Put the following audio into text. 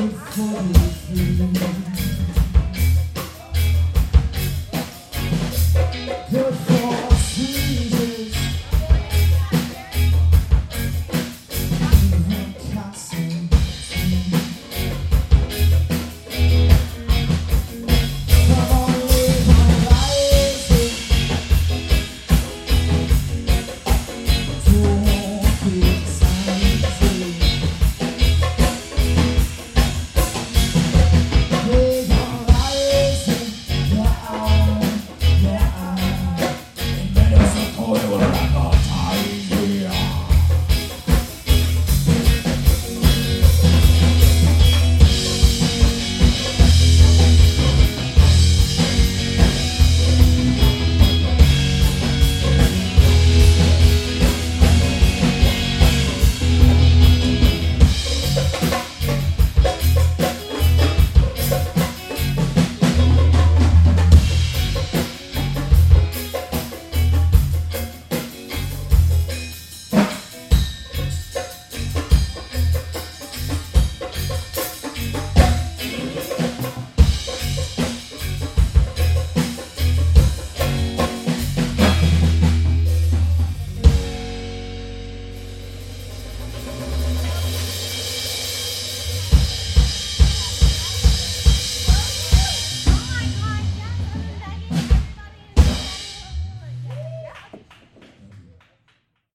Good